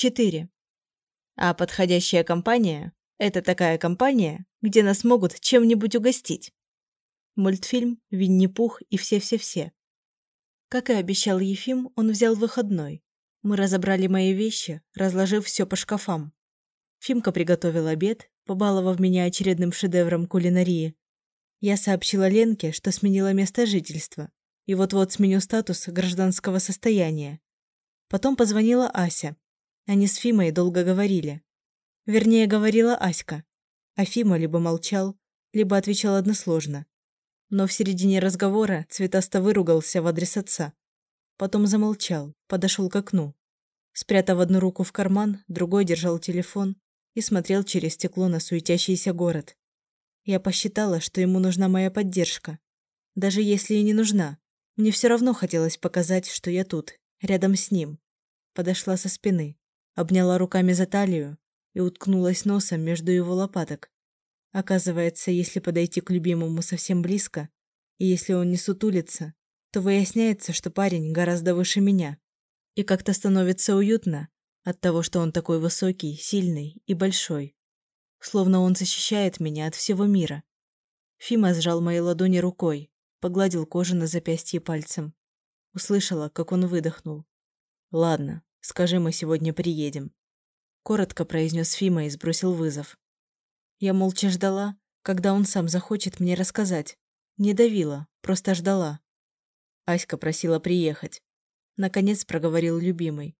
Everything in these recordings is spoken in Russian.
4. А подходящая компания – это такая компания, где нас могут чем-нибудь угостить. Мультфильм «Винни-Пух» и все-все-все. Как и обещал Ефим, он взял выходной. Мы разобрали мои вещи, разложив все по шкафам. Фимка приготовил обед, побаловав меня очередным шедевром кулинарии. Я сообщила Ленке, что сменила место жительства и вот-вот сменю статус гражданского состояния. Потом позвонила Ася. Они с Фимой долго говорили. Вернее, говорила Аська. А Фима либо молчал, либо отвечал односложно. Но в середине разговора Цветасто выругался в адрес отца. Потом замолчал, подошел к окну. Спрятав одну руку в карман, другой держал телефон и смотрел через стекло на суетящийся город. Я посчитала, что ему нужна моя поддержка. Даже если и не нужна, мне все равно хотелось показать, что я тут, рядом с ним. Подошла со спины, обняла руками за талию и уткнулась носом между его лопаток. Оказывается, если подойти к любимому совсем близко, и если он не сутулится, то выясняется, что парень гораздо выше меня. И как-то становится уютно от того, что он такой высокий, сильный и большой. Словно он защищает меня от всего мира. Фима сжал мои ладони рукой, погладил кожу на запястье пальцем. Услышала, как он выдохнул. «Ладно, скажи, мы сегодня приедем». Коротко произнес Фима и сбросил вызов. Я молча ждала, когда он сам захочет мне рассказать. Не давила, просто ждала. Аська просила приехать. Наконец проговорил любимый.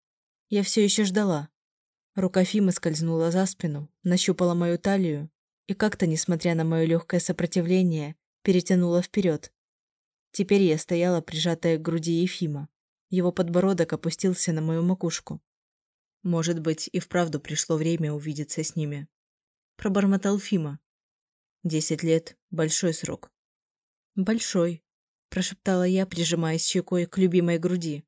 Я все еще ждала. Рука Фимы скользнула за спину, нащупала мою талию и как-то, несмотря на мое легкое сопротивление, перетянула вперед. Теперь я стояла, прижатая к груди Ефима. Его подбородок опустился на мою макушку. Может быть, и вправду пришло время увидеться с ними пробормотал Фима. Десять лет – большой срок. Большой, прошептала я, прижимаясь щекой к любимой груди.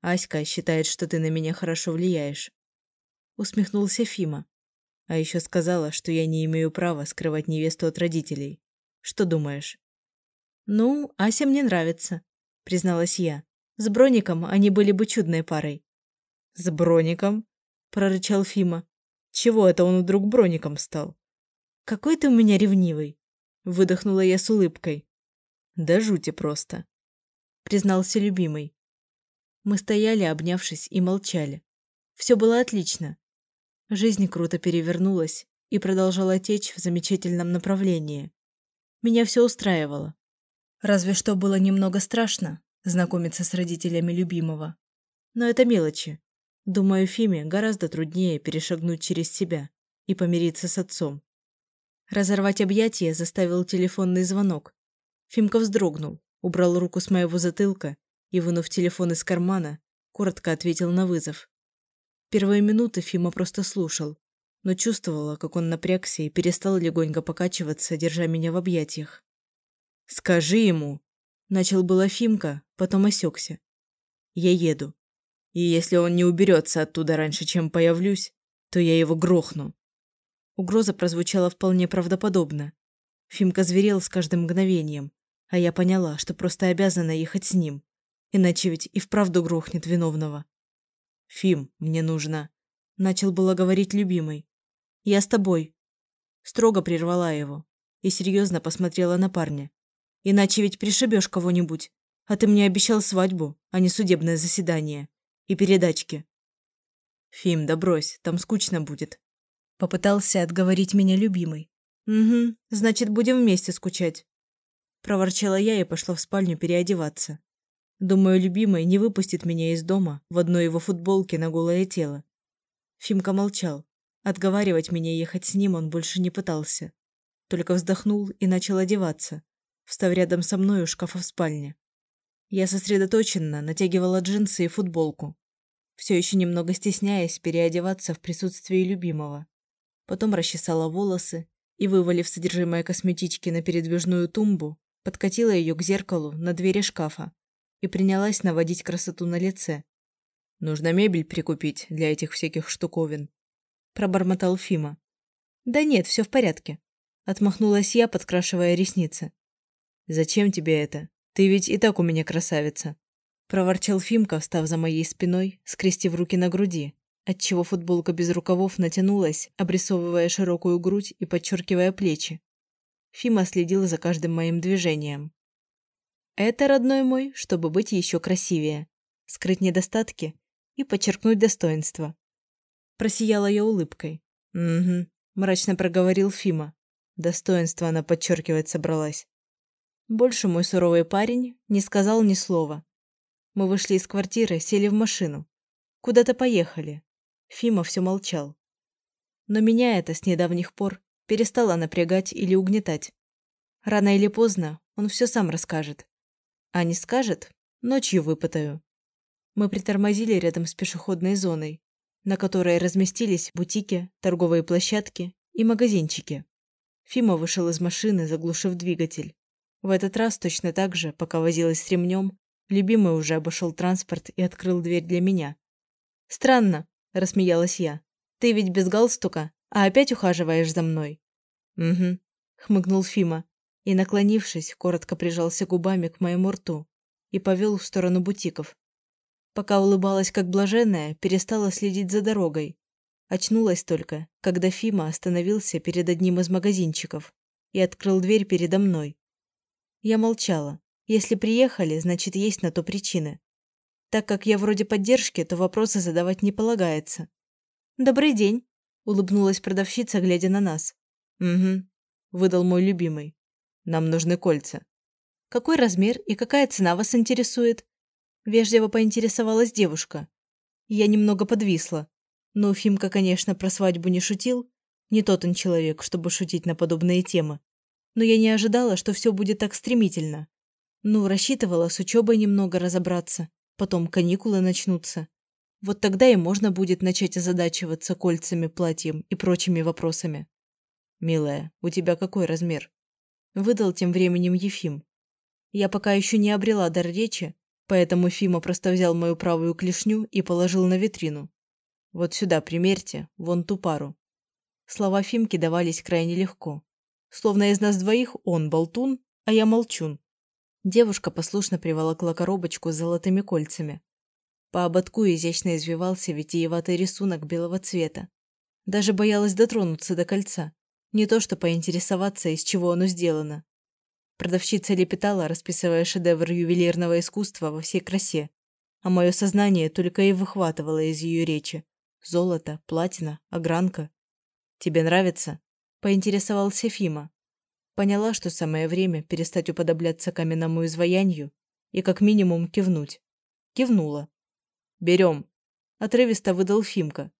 Аська считает, что ты на меня хорошо влияешь. Усмехнулся Фима. А еще сказала, что я не имею права скрывать невесту от родителей. Что думаешь? Ну, Ася мне нравится, призналась я. С Броником они были бы чудной парой. С Броником? прорычал Фима. Чего это он вдруг броником стал? Какой ты у меня ревнивый, выдохнула я с улыбкой. Да жути просто, признался любимый. Мы стояли, обнявшись, и молчали. Все было отлично. Жизнь круто перевернулась и продолжала течь в замечательном направлении. Меня все устраивало. Разве что было немного страшно знакомиться с родителями любимого. Но это мелочи. Думаю, Фиме гораздо труднее перешагнуть через себя и помириться с отцом. Разорвать объятия заставил телефонный звонок. Фимка вздрогнул, убрал руку с моего затылка и, вынув телефон из кармана, коротко ответил на вызов. Первые минуты Фима просто слушал, но чувствовала, как он напрягся и перестал легонько покачиваться, держа меня в объятиях. «Скажи ему!» – начал было Фимка, потом осекся. «Я еду. И если он не уберется оттуда раньше, чем появлюсь, то я его грохну. Угроза прозвучала вполне правдоподобно. Фимка зверел с каждым мгновением, а я поняла, что просто обязана ехать с ним, иначе ведь и вправду грохнет виновного. «Фим, мне нужно...» – начал было говорить любимый. «Я с тобой». Строго прервала его и серьезно посмотрела на парня. «Иначе ведь пришибешь кого-нибудь, а ты мне обещал свадьбу, а не судебное заседание и передачки. Фим, да брось, там скучно будет. Попытался отговорить меня любимый. Угу, значит, будем вместе скучать. Проворчала я и пошла в спальню переодеваться. Думаю, любимый не выпустит меня из дома в одной его футболке на голое тело. Фимка молчал. Отговаривать меня ехать с ним он больше не пытался. Только вздохнул и начал одеваться, встав рядом со мной у шкафа в спальне. Я сосредоточенно натягивала джинсы и футболку, все еще немного стесняясь переодеваться в присутствии любимого. Потом расчесала волосы и, вывалив содержимое косметички на передвижную тумбу, подкатила ее к зеркалу на двери шкафа и принялась наводить красоту на лице. «Нужно мебель прикупить для этих всяких штуковин», – пробормотал Фима. «Да нет, все в порядке», – отмахнулась я, подкрашивая ресницы. «Зачем тебе это?» «Ты ведь и так у меня красавица», – проворчал Фимка, встав за моей спиной, скрестив руки на груди отчего футболка без рукавов натянулась, обрисовывая широкую грудь и подчеркивая плечи. Фима следила за каждым моим движением. Это, родной мой, чтобы быть еще красивее, скрыть недостатки и подчеркнуть достоинства. Просияла я улыбкой. «Угу», – мрачно проговорил Фима. Достоинство она подчеркивать собралась. Больше мой суровый парень не сказал ни слова. Мы вышли из квартиры, сели в машину. Куда-то поехали. Фима все молчал. Но меня это с недавних пор перестало напрягать или угнетать. Рано или поздно он все сам расскажет. А не скажет, ночью выпытаю. Мы притормозили рядом с пешеходной зоной, на которой разместились бутики, торговые площадки и магазинчики. Фима вышел из машины, заглушив двигатель. В этот раз точно так же, пока возилась с ремнем, любимый уже обошел транспорт и открыл дверь для меня. «Странно», – рассмеялась я. «Ты ведь без галстука, а опять ухаживаешь за мной». «Угу», – хмыкнул Фима и, наклонившись, коротко прижался губами к моему рту и повел в сторону бутиков. Пока улыбалась как блаженная, перестала следить за дорогой. Очнулась только, когда Фима остановился перед одним из магазинчиков и открыл дверь передо мной. Я молчала. Если приехали, значит, есть на то причины. Так как я вроде поддержки, то вопросы задавать не полагается. «Добрый день», – улыбнулась продавщица, глядя на нас. «Угу», – выдал мой любимый. «Нам нужны кольца». «Какой размер и какая цена вас интересует?» Вежливо поинтересовалась девушка. Я немного подвисла. Но Фимка, конечно, про свадьбу не шутил. Не тот он человек, чтобы шутить на подобные темы. Но я не ожидала, что все будет так стремительно. Ну, рассчитывала с учебой немного разобраться. Потом каникулы начнутся. Вот тогда и можно будет начать озадачиваться кольцами, платьем и прочими вопросами. «Милая, у тебя какой размер?» Выдал тем временем Ефим. Я пока еще не обрела дар речи, Поэтому Фима просто взял мою правую клешню и положил на витрину. Вот сюда примерьте, вон ту пару. Слова Фимки давались крайне легко. Словно из нас двоих он болтун, а я молчун. Девушка послушно приволокла коробочку с золотыми кольцами. По ободку изящно извивался витиеватый рисунок белого цвета. Даже боялась дотронуться до кольца. Не то что поинтересоваться, из чего оно сделано. Продавщица лепетала, расписывая шедевр ювелирного искусства во всей красе, а мое сознание только и выхватывало из ее речи. Золото, платина, огранка. «Тебе нравится?» – поинтересовался Фима. Поняла, что самое время перестать уподобляться каменному изваянию и как минимум кивнуть. Кивнула. «Берем», – отрывисто выдал Фимка.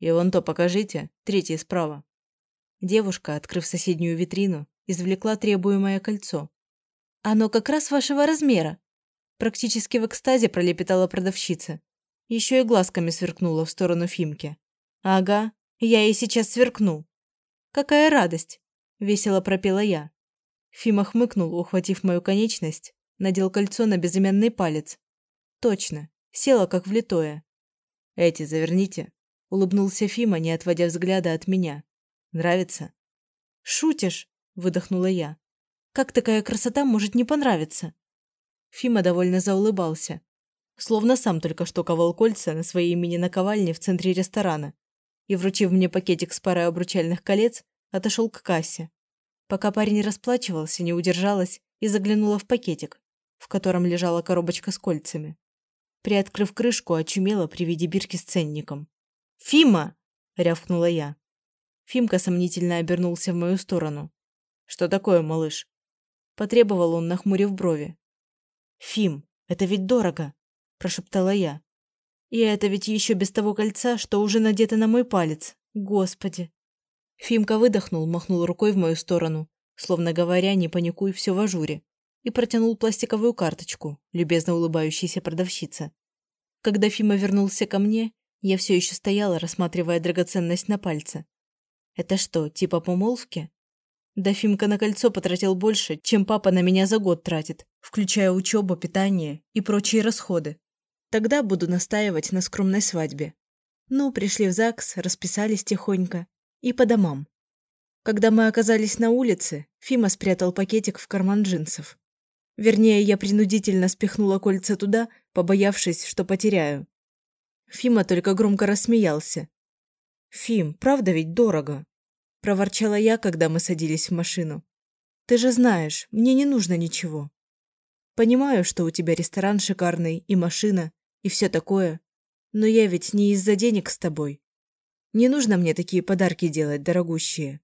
«И вон то покажите, третье справа». Девушка, открыв соседнюю витрину, извлекла требуемое кольцо. «Оно как раз вашего размера!» Практически в экстазе пролепетала продавщица. Еще и глазками сверкнула в сторону Фимки. «Ага, я ей сейчас сверкну!» «Какая радость!» – весело пропела я. Фима хмыкнул, ухватив мою конечность, надел кольцо на безымянный палец. Точно, села как влитое. «Эти заверните», – улыбнулся Фима, не отводя взгляда от меня. «Нравится?» «Шутишь?» выдохнула я. Как такая красота может не понравиться? Фима довольно заулыбался, словно сам только что ковал кольца на своей мини-наковальне в центре ресторана и, вручив мне пакетик с парой обручальных колец, отошел к кассе. Пока парень расплачивался, не удержалась и заглянула в пакетик, в котором лежала коробочка с кольцами. Приоткрыв крышку, очумела при виде бирки с ценником. «Фима!» – рявкнула я. Фимка сомнительно обернулся в мою сторону. «Что такое, малыш?» Потребовал он, нахмурив брови. «Фим, это ведь дорого!» – прошептала я. «И это ведь еще без того кольца, что уже надето на мой палец. Господи!» Фимка выдохнул, махнул рукой в мою сторону, словно говоря, не паникуй, все в ажуре, и протянул пластиковую карточку, любезно улыбающейся продавщице. Когда Фима вернулся ко мне, я все еще стояла, рассматривая драгоценность на пальце. Это что, типа помолвки? Да Фимка на кольцо потратил больше, чем папа на меня за год тратит, включая учебу, питание и прочие расходы. Тогда буду настаивать на скромной свадьбе. Ну, пришли в ЗАГС, расписались тихонько. И по домам. Когда мы оказались на улице, Фима спрятал пакетик в карман джинсов. Вернее, я принудительно спихнула кольца туда, побоявшись, что потеряю. Фима только громко рассмеялся. «Фим, правда ведь дорого?» – проворчала я, когда мы садились в машину. «Ты же знаешь, мне не нужно ничего. Понимаю, что у тебя ресторан шикарный, и машина, и все такое, но я ведь не из-за денег с тобой. Не нужно мне такие подарки делать, дорогущие.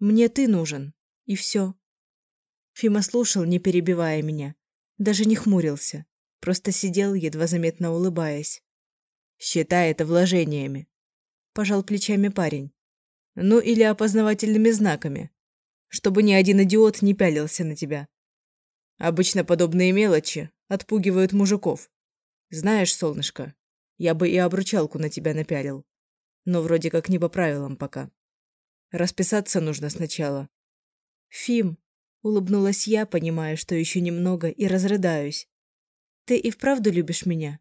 Мне ты нужен, и все». Фима слушал, не перебивая меня, даже не хмурился, просто сидел, едва заметно улыбаясь. «Считай это вложениями», – пожал плечами парень. «Ну или опознавательными знаками, чтобы ни один идиот не пялился на тебя. Обычно подобные мелочи отпугивают мужиков. Знаешь, солнышко, я бы и обручалку на тебя напялил, но вроде как не по правилам пока. Расписаться нужно сначала». «Фим», – улыбнулась я, понимая, что еще немного, и разрыдаюсь. «Ты и вправду любишь меня?»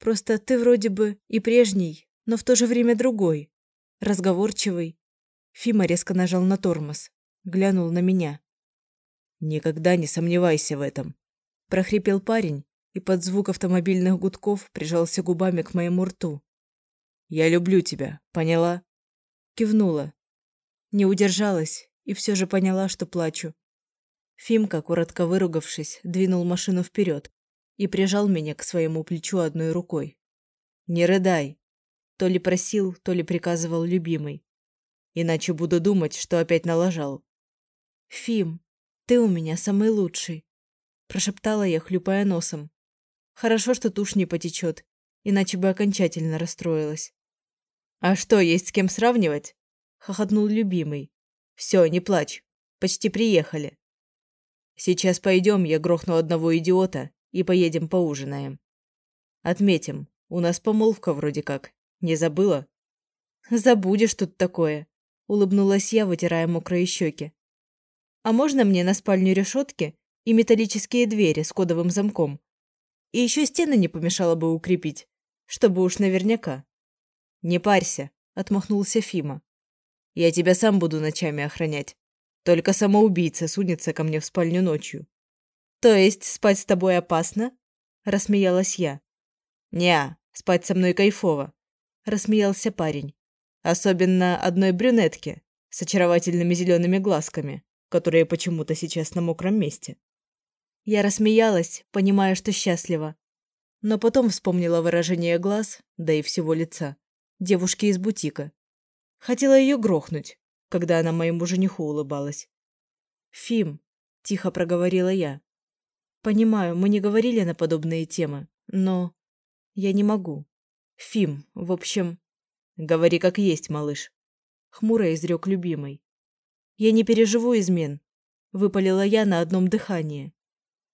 Просто ты вроде бы и прежний, но в то же время другой. Разговорчивый. Фима резко нажал на тормоз. Глянул на меня. «Никогда не сомневайся в этом», – прохрипел парень и под звук автомобильных гудков прижался губами к моему рту. «Я люблю тебя, поняла?» Кивнула. Не удержалась и все же поняла, что плачу. Фимка, коротко выругавшись, двинул машину вперед и прижал меня к своему плечу одной рукой. «Не рыдай!» То ли просил, то ли приказывал любимый. Иначе буду думать, что опять налажал. «Фим, ты у меня самый лучший», – прошептала я, хлюпая носом. «Хорошо, что тушь не потечет, иначе бы окончательно расстроилась». «А что, есть с кем сравнивать?» – хохотнул любимый. «Все, не плачь. Почти приехали. Сейчас пойдем, я грохну одного идиота, и поедем поужинаем. Отметим, у нас помолвка вроде как. Не забыла? Забудешь тут такое, улыбнулась я, вытирая мокрые щеки. А можно мне на спальню решетки и металлические двери с кодовым замком? И еще стены не помешало бы укрепить, чтобы уж наверняка. Не парься, отмахнулся Фима. Я тебя сам буду ночами охранять. Только самоубийца сунется ко мне в спальню ночью. «То есть спать с тобой опасно?» – рассмеялась я. «Не, спать со мной кайфово», – рассмеялся парень. «Особенно одной брюнетке с очаровательными зелеными глазками, которые почему-то сейчас на мокром месте». Я рассмеялась, понимая, что счастлива. Но потом вспомнила выражение глаз, да и всего лица, девушки из бутика. Хотела ее грохнуть, когда она моему жениху улыбалась. «Фим», – тихо проговорила я, Понимаю, мы не говорили на подобные темы, но... Я не могу. Фим, в общем... Говори как есть, малыш. Хмуро изрек любимый. Я не переживу измен. Выпалила я на одном дыхании.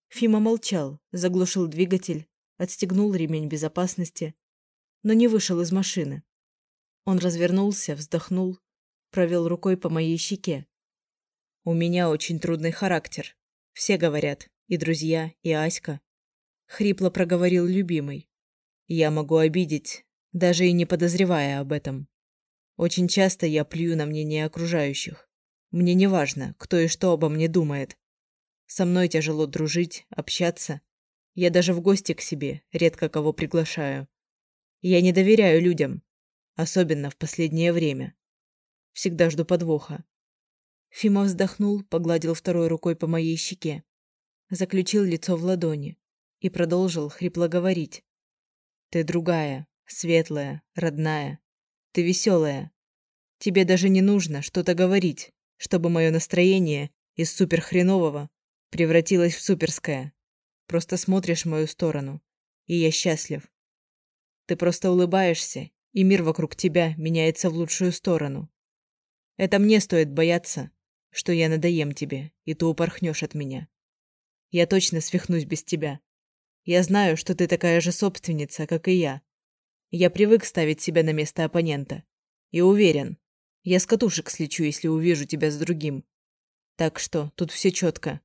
Фима молчал, заглушил двигатель, отстегнул ремень безопасности, но не вышел из машины. Он развернулся, вздохнул, провел рукой по моей щеке. У меня очень трудный характер. Все говорят, и друзья, и Аська. Хрипло проговорил любимый. Я могу обидеть, даже и не подозревая об этом. Очень часто я плюю на мнение окружающих. Мне не важно, кто и что обо мне думает. Со мной тяжело дружить, общаться. Я даже в гости к себе редко кого приглашаю. Я не доверяю людям, особенно в последнее время. Всегда жду подвоха. Фима вздохнул, погладил второй рукой по моей щеке заключил лицо в ладони и продолжил хрипло говорить. «Ты другая, светлая, родная. Ты веселая. Тебе даже не нужно что-то говорить, чтобы мое настроение из суперхренового превратилось в суперское. Просто смотришь в мою сторону, и я счастлив. Ты просто улыбаешься, и мир вокруг тебя меняется в лучшую сторону. Это мне стоит бояться, что я надоем тебе, и ты упорхнешь от меня. Я точно свихнусь без тебя. Я знаю, что ты такая же собственница, как и я. Я привык ставить себя на место оппонента. И уверен, я с катушек слечу, если увижу тебя с другим. Так что тут все четко.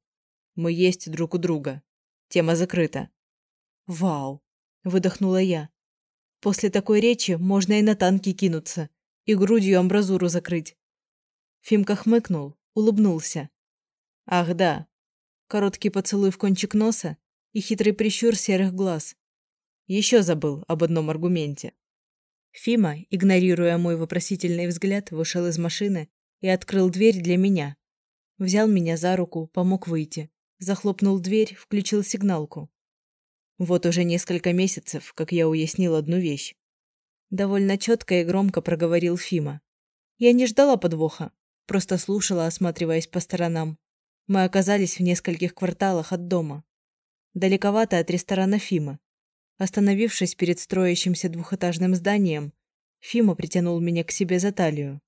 Мы есть друг у друга. Тема закрыта. Вау, выдохнула я. После такой речи можно и на танки кинуться, и грудью амбразуру закрыть. Фимка хмыкнул, улыбнулся. Ах да, короткий поцелуй в кончик носа и хитрый прищур серых глаз. Еще забыл об одном аргументе. Фима, игнорируя мой вопросительный взгляд, вышел из машины и открыл дверь для меня. Взял меня за руку, помог выйти. Захлопнул дверь, включил сигналку. Вот уже несколько месяцев, как я уяснил одну вещь. Довольно четко и громко проговорил Фима. Я не ждала подвоха, просто слушала, осматриваясь по сторонам. Мы оказались в нескольких кварталах от дома. Далековато от ресторана Фима. Остановившись перед строящимся двухэтажным зданием, Фима притянул меня к себе за талию.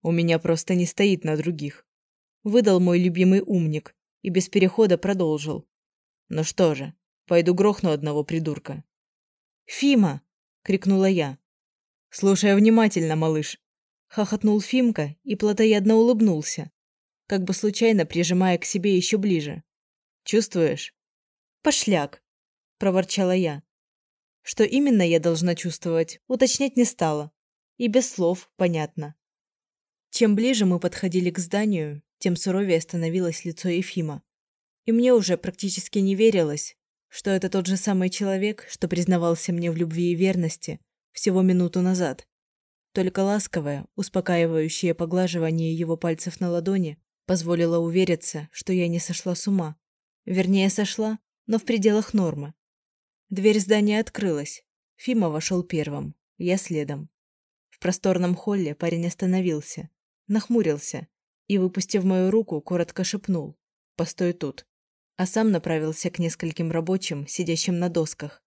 У меня просто не стоит на других. Выдал мой любимый умник и без перехода продолжил. Ну что же, пойду грохну одного придурка. «Фима!» — крикнула я. «Слушай внимательно, малыш!» — хохотнул Фимка и плотоядно улыбнулся, как бы случайно прижимая к себе еще ближе. «Чувствуешь?» «Пошляк!» – проворчала я. Что именно я должна чувствовать, уточнять не стала. И без слов понятно. Чем ближе мы подходили к зданию, тем суровее становилось лицо Ефима. И мне уже практически не верилось, что это тот же самый человек, что признавался мне в любви и верности всего минуту назад. Только ласковое, успокаивающее поглаживание его пальцев на ладони позволило увериться, что я не сошла с ума. Вернее, сошла, но в пределах нормы. Дверь здания открылась. Фима вошел первым, я следом. В просторном холле парень остановился, нахмурился и, выпустив мою руку, коротко шепнул «Постой тут», а сам направился к нескольким рабочим, сидящим на досках.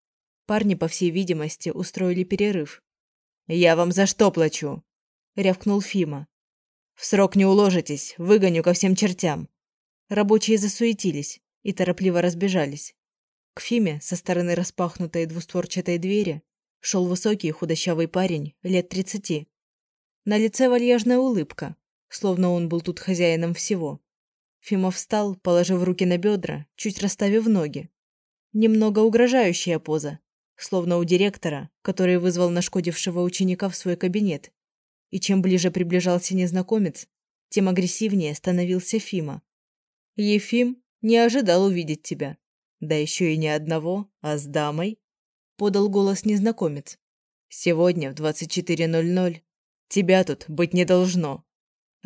Парни, по всей видимости, устроили перерыв. «Я вам за что плачу?» – рявкнул Фима. «В срок не уложитесь, выгоню ко всем чертям». Рабочие засуетились и торопливо разбежались. К Фиме со стороны распахнутой двустворчатой двери шел высокий худощавый парень лет тридцати. На лице вальяжная улыбка, словно он был тут хозяином всего. Фима встал, положив руки на бедра, чуть расставив ноги. Немного угрожающая поза, словно у директора, который вызвал нашкодившего ученика в свой кабинет. И чем ближе приближался незнакомец, тем агрессивнее становился Фима. «Ефим?» Не ожидал увидеть тебя. Да еще и не одного, а с дамой. Подал голос незнакомец. Сегодня в 24.00 тебя тут быть не должно.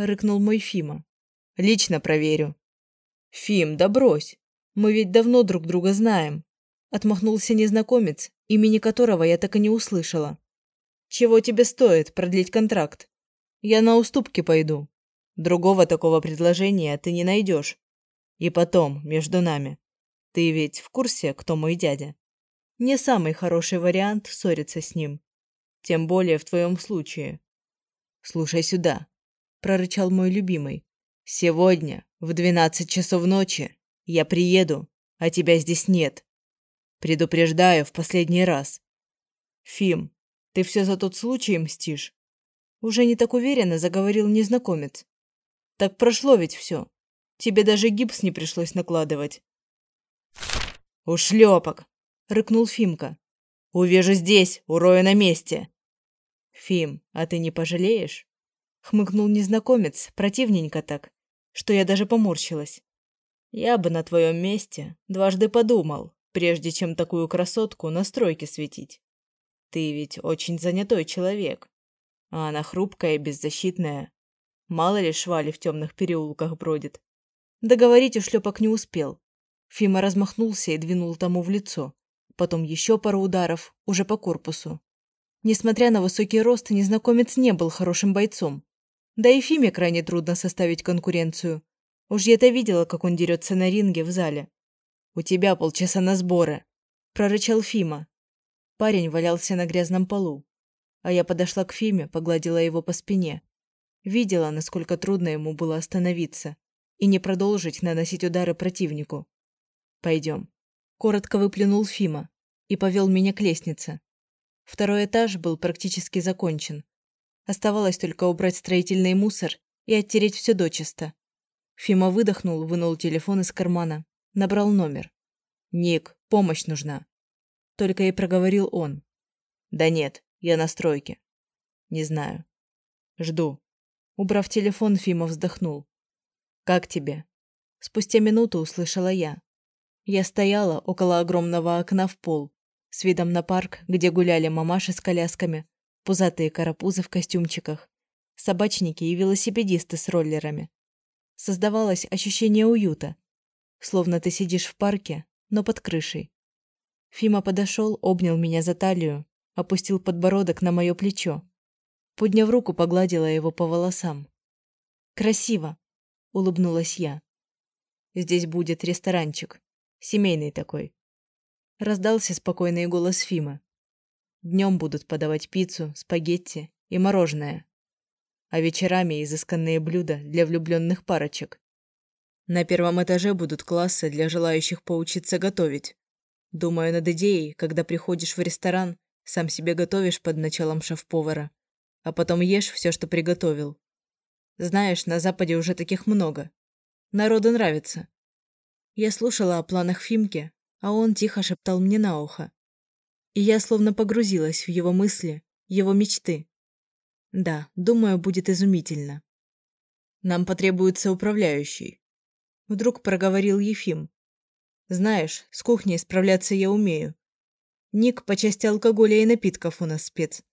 Рыкнул мой Фима. Лично проверю. Фим, да брось. Мы ведь давно друг друга знаем. Отмахнулся незнакомец, имени которого я так и не услышала. Чего тебе стоит продлить контракт? Я на уступки пойду. Другого такого предложения ты не найдешь. И потом, между нами. Ты ведь в курсе, кто мой дядя? Не самый хороший вариант ссориться с ним. Тем более в твоем случае. Слушай сюда, прорычал мой любимый. Сегодня в двенадцать часов ночи я приеду, а тебя здесь нет. Предупреждаю в последний раз. Фим, ты все за тот случай мстишь? Уже не так уверенно заговорил незнакомец. Так прошло ведь все. Тебе даже гипс не пришлось накладывать. «Ушлепок!» — рыкнул Фимка. «Увижу здесь, урою на месте!» «Фим, а ты не пожалеешь?» — хмыкнул незнакомец, противненько так, что я даже поморщилась. «Я бы на твоем месте дважды подумал, прежде чем такую красотку на стройке светить. Ты ведь очень занятой человек, а она хрупкая и беззащитная. Мало ли швали в темных переулках бродит. Договорить ушлепок не успел. Фима размахнулся и двинул тому в лицо. Потом еще пару ударов, уже по корпусу. Несмотря на высокий рост, незнакомец не был хорошим бойцом. Да и Фиме крайне трудно составить конкуренцию. Уж я-то видела, как он дерется на ринге в зале. «У тебя полчаса на сборы», – прорычал Фима. Парень валялся на грязном полу. А я подошла к Фиме, погладила его по спине. Видела, насколько трудно ему было остановиться и не продолжить наносить удары противнику. «Пойдем». Коротко выплюнул Фима и повел меня к лестнице. Второй этаж был практически закончен. Оставалось только убрать строительный мусор и оттереть все дочисто. Фима выдохнул, вынул телефон из кармана, набрал номер. «Ник, помощь нужна». Только и проговорил он. «Да нет, я на стройке». «Не знаю». «Жду». Убрав телефон, Фима вздохнул. «Как тебе?» Спустя минуту услышала я. Я стояла около огромного окна в пол, с видом на парк, где гуляли мамаши с колясками, Пузатые карапузы в костюмчиках, собачники и велосипедисты с роллерами. Создавалось ощущение уюта, словно ты сидишь в парке, но под крышей. Фима подошел, обнял меня за талию, опустил подбородок на мое плечо. Подняв руку, погладила его по волосам. «Красиво!» — улыбнулась я. «Здесь будет ресторанчик. Семейный такой». Раздался спокойный голос Фима. Днем будут подавать пиццу, спагетти и мороженое. А вечерами изысканные блюда для влюбленных парочек. На первом этаже будут классы для желающих поучиться готовить. Думаю над идеей, когда приходишь в ресторан, сам себе готовишь под началом шеф-повара, а потом ешь все, что приготовил. Знаешь, на Западе уже таких много. Народу нравится. Я слушала о планах Фимки, а он тихо шептал мне на ухо. И я словно погрузилась в его мысли, его мечты. Да, думаю, будет изумительно. Нам потребуется управляющий. Вдруг проговорил Ефим. Знаешь, с кухней справляться я умею. Ник по части алкоголя и напитков у нас спец.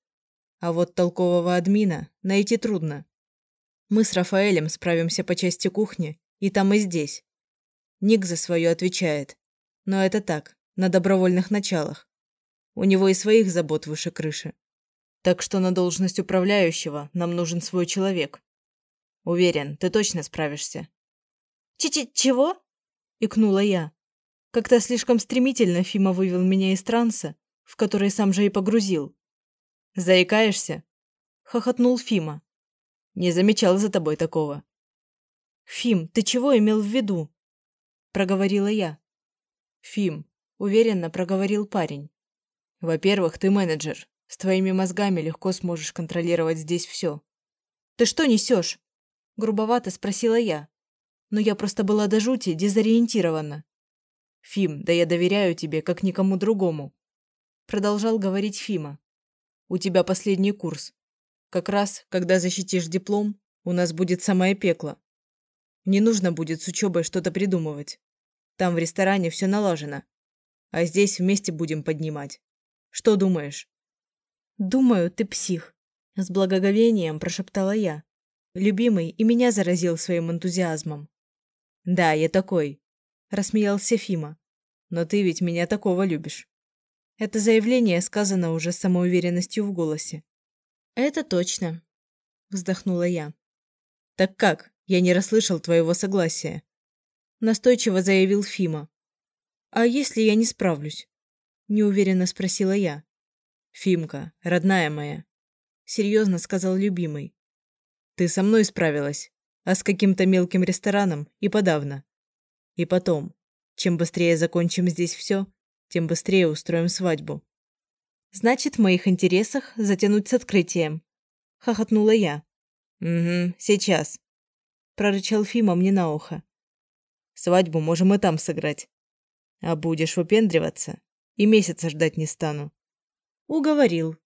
А вот толкового админа найти трудно. Мы с Рафаэлем справимся по части кухни, и там, и здесь. Ник за свое отвечает. Но это так, на добровольных началах. У него и своих забот выше крыши. Так что на должность управляющего нам нужен свой человек. Уверен, ты точно справишься. Ч-ч-чего? Икнула я. Как-то слишком стремительно Фима вывел меня из транса, в который сам же и погрузил. «Заикаешься?» — хохотнул Фима. «Не замечал за тобой такого». «Фим, ты чего имел в виду?» — проговорила я. «Фим», — уверенно проговорил парень. «Во-первых, ты менеджер. С твоими мозгами легко сможешь контролировать здесь все». «Ты что несешь?» — грубовато спросила я. Но я просто была до жути дезориентирована. «Фим, да я доверяю тебе, как никому другому», — продолжал говорить Фима. «У тебя последний курс. Как раз, когда защитишь диплом, у нас будет самое пекло. Не нужно будет с учебой что-то придумывать. Там в ресторане все налажено. А здесь вместе будем поднимать. Что думаешь?» «Думаю, ты псих», — с благоговением прошептала я. Любимый и меня заразил своим энтузиазмом. «Да, я такой», рассмеялся Фима. Но ты ведь меня такого любишь. Это заявление сказано уже с самоуверенностью в голосе. Это точно, вздохнула я. Так как? Я не расслышал твоего согласия. Настойчиво заявил Фима. А если я не справлюсь? Неуверенно спросила я. Фимка, родная моя, серьезно сказал любимый. Ты со мной справилась, а с каким-то мелким рестораном и подавно. И потом, чем быстрее закончим здесь все, тем быстрее устроим свадьбу. Значит, в моих интересах затянуть с открытием. Хохотнула я. Угу, сейчас. Прорычал Фима мне на ухо. Свадьбу можем и там сыграть. А будешь выпендриваться, и месяца ждать не стану. Уговорил.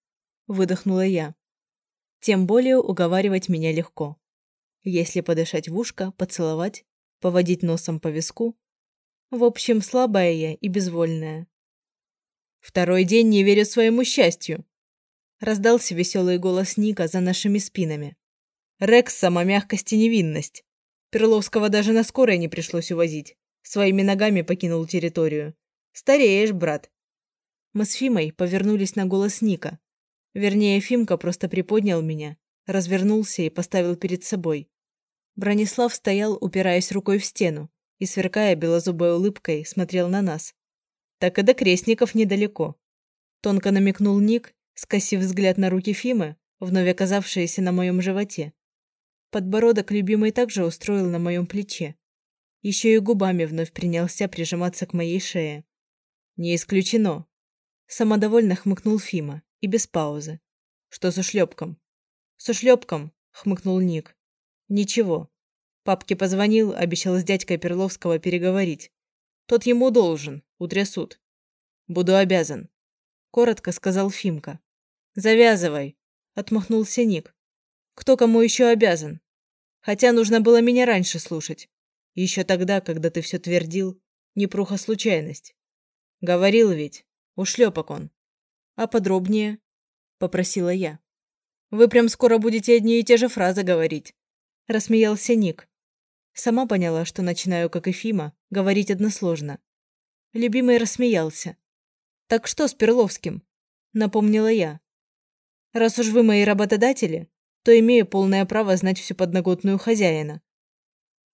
Выдохнула я. Тем более уговаривать меня легко. Если подышать в ушко, поцеловать, поводить носом по виску. В общем, слабая я и безвольная. «Второй день не верю своему счастью!» Раздался веселый голос Ника за нашими спинами. «Рекс – сама мягкость и невинность. Перловского даже на скорой не пришлось увозить. Своими ногами покинул территорию. Стареешь, брат!» Мы с Фимой повернулись на голос Ника. Вернее, Фимка просто приподнял меня, развернулся и поставил перед собой. Бронислав стоял, упираясь рукой в стену, и, сверкая белозубой улыбкой, смотрел на нас. Так и до крестников недалеко. Тонко намекнул Ник, скосив взгляд на руки Фимы, вновь оказавшиеся на моем животе. Подбородок любимый также устроил на моем плече. Еще и губами вновь принялся прижиматься к моей шее. «Не исключено!» Самодовольно хмыкнул Фима, и без паузы. «Что с ушлепком?» «С ушлепком!» — хмыкнул Ник. Ничего. Папке позвонил, обещал с дядькой Перловского переговорить. Тот ему должен, утрясут. Буду обязан. Коротко сказал Фимка. Завязывай, отмахнулся Ник. Кто кому еще обязан? Хотя нужно было меня раньше слушать. Еще тогда, когда ты все твердил, непруха случайность. Говорил ведь, ушлепок он. А подробнее? Попросила я. Вы прям скоро будете одни и те же фразы говорить. Рассмеялся Ник. Сама поняла, что начинаю, как и Фима, говорить односложно. Любимый рассмеялся. «Так что с Перловским?» – напомнила я. «Раз уж вы мои работодатели, то имею полное право знать всю подноготную хозяина».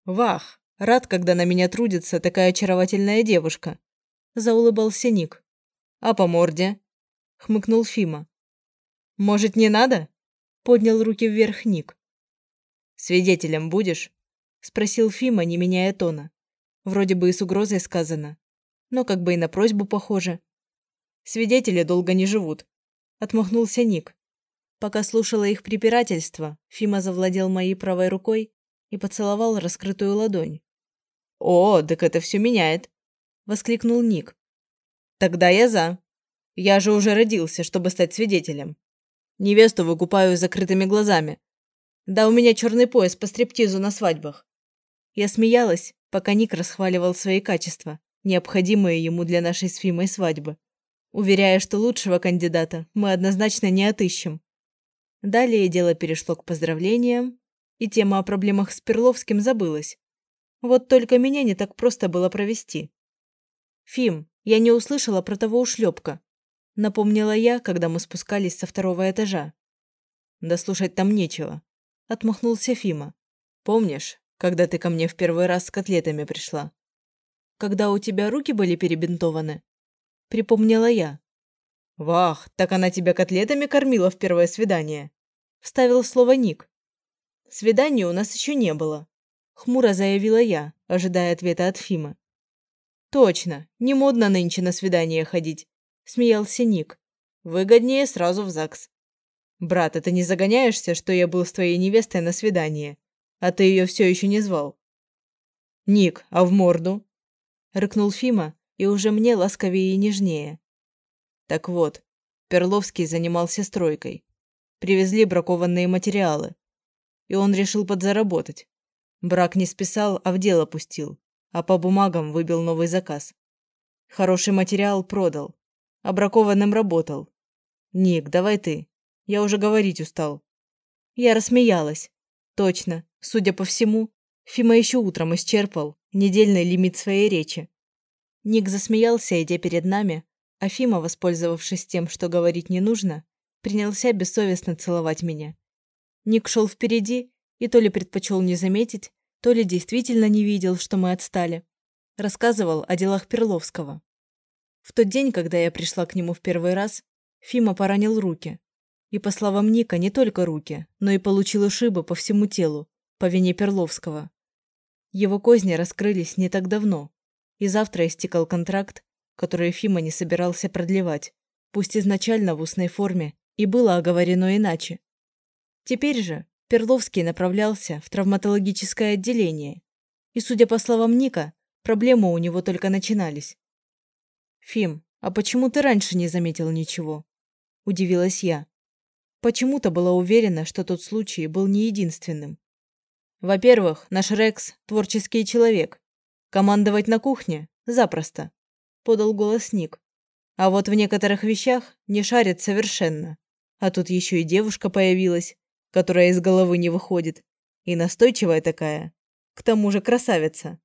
«Вах, рад, когда на меня трудится такая очаровательная девушка», – заулыбался Ник. «А по морде?» – хмыкнул Фима. «Может, не надо?» – поднял руки вверх Ник. «Свидетелем будешь?» – спросил Фима, не меняя тона. Вроде бы и с угрозой сказано, но как бы и на просьбу похоже. Свидетели долго не живут. Отмахнулся Ник. Пока слушала их препирательство, Фима завладел моей правой рукой и поцеловал раскрытую ладонь. «О, так это все меняет!» – воскликнул Ник. «Тогда я за. Я же уже родился, чтобы стать свидетелем. Невесту выкупаю закрытыми глазами. Да у меня черный пояс по стриптизу на свадьбах». Я смеялась, пока Ник расхваливал свои качества, необходимые ему для нашей с Фимой свадьбы уверяя, что лучшего кандидата мы однозначно не отыщем. Далее дело перешло к поздравлениям, и тема о проблемах с Перловским забылась. Вот только меня не так просто было провести. «Фим, я не услышала про того ушлепка», — напомнила я, когда мы спускались со второго этажа. «Да слушать там нечего», — отмахнулся Фима. «Помнишь, когда ты ко мне в первый раз с котлетами пришла?» «Когда у тебя руки были перебинтованы?» припомнила я. «Вах, так она тебя котлетами кормила в первое свидание?» Вставил слово Ник. «Свидания у нас еще не было», — хмуро заявила я, ожидая ответа от Фима. «Точно, не модно нынче на свидание ходить», — смеялся Ник. «Выгоднее сразу в ЗАГС». «Брат, ты не загоняешься, что я был с твоей невестой на свидание, а ты ее все еще не звал?» «Ник, а в морду?» — рыкнул Фима, и уже мне ласковее и нежнее. Так вот, Перловский занимался стройкой. Привезли бракованные материалы. И он решил подзаработать. Брак не списал, а в дело пустил. А по бумагам выбил новый заказ. Хороший материал продал. А работал. Ник, давай ты. Я уже говорить устал. Я рассмеялась. Точно, судя по всему, Фима еще утром исчерпал недельный лимит своей речи. Ник засмеялся, идя перед нами, а Фима, воспользовавшись тем, что говорить не нужно, принялся бессовестно целовать меня. Ник шел впереди и то ли предпочел не заметить, то ли действительно не видел, что мы отстали. Рассказывал о делах Перловского. В тот день, когда я пришла к нему в первый раз, Фима поранил руки. И, по словам Ника, не только руки, но и получил ушибы по всему телу, по вине Перловского. Его козни раскрылись не так давно, и завтра истекал контракт, который Фима не собирался продлевать, пусть изначально в устной форме и было оговорено иначе. Теперь же Перловский направлялся в травматологическое отделение, и, судя по словам Ника, проблемы у него только начинались. «Фим, а почему ты раньше не заметил ничего?» – удивилась я. Почему-то была уверена, что тот случай был не единственным. Во-первых, наш Рекс – творческий человек, Командовать на кухне? Запросто. Подал голос Ник. А вот в некоторых вещах не шарит совершенно. А тут еще и девушка появилась, которая из головы не выходит. И настойчивая такая. К тому же красавица.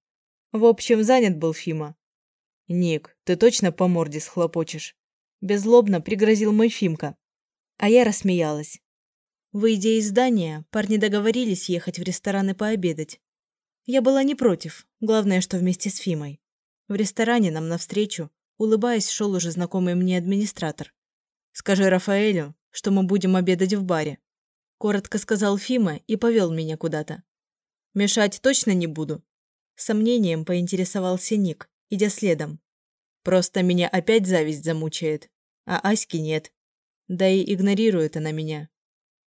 В общем, занят был Фима. «Ник, ты точно по морде схлопочешь?» Беззлобно пригрозил мой Фимка. А я рассмеялась. Выйдя из здания, парни договорились ехать в ресторан и пообедать. Я была не против, главное, что вместе с Фимой. В ресторане нам навстречу, улыбаясь, шел уже знакомый мне администратор. «Скажи Рафаэлю, что мы будем обедать в баре», – коротко сказал Фима и повел меня куда-то. «Мешать точно не буду?» сомнением поинтересовался Ник, идя следом. «Просто меня опять зависть замучает, а Аськи нет. Да и игнорирует она меня».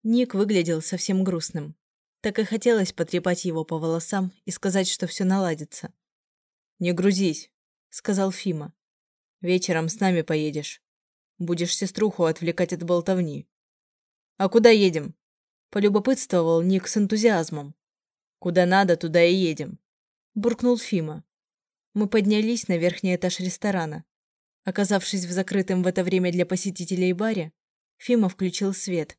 Ник выглядел совсем грустным. Так и хотелось потрепать его по волосам и сказать, что все наладится. «Не грузись», — сказал Фима. «Вечером с нами поедешь. Будешь сеструху отвлекать от болтовни». «А куда едем?» — полюбопытствовал Ник с энтузиазмом. «Куда надо, туда и едем», — буркнул Фима. Мы поднялись на верхний этаж ресторана. Оказавшись в закрытом в это время для посетителей баре, Фима включил свет.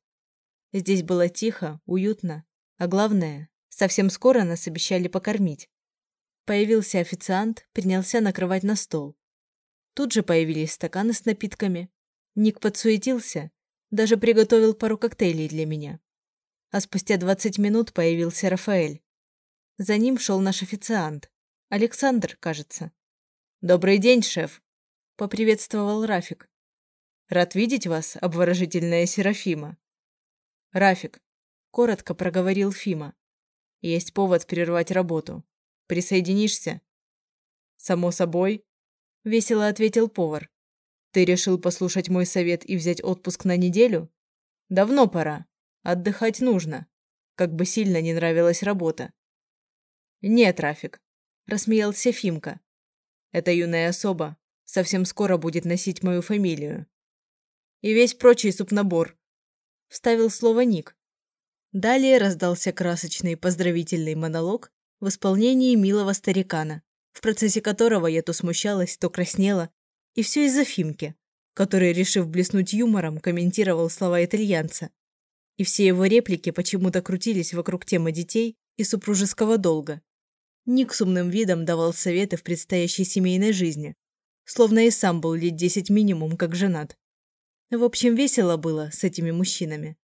Здесь было тихо, уютно, а главное, совсем скоро нас обещали покормить. Появился официант, принялся накрывать на стол. Тут же появились стаканы с напитками. Ник подсуетился, даже приготовил пару коктейлей для меня. А спустя 20 минут появился Рафаэль. За ним шел наш официант. Александр, кажется. «Добрый день, шеф», — поприветствовал Рафик. «Рад видеть вас, обворожительная Серафима». «Рафик», — коротко проговорил Фима. «Есть повод прервать работу. Присоединишься?» «Само собой», — весело ответил повар. «Ты решил послушать мой совет и взять отпуск на неделю? Давно пора. Отдыхать нужно. Как бы сильно не нравилась работа». «Нет, Рафик», — рассмеялся Фимка. «Эта юная особа совсем скоро будет носить мою фамилию. И весь прочий супнабор», — вставил слово Ник. Далее раздался красочный поздравительный монолог в исполнении милого старикана, в процессе которого я то смущалась, то краснела, и все из-за Фимки, который, решив блеснуть юмором, комментировал слова итальянца. И все его реплики почему-то крутились вокруг темы детей и супружеского долга. Ник с умным видом давал советы в предстоящей семейной жизни, словно и сам был лет десять минимум как женат. В общем, весело было с этими мужчинами.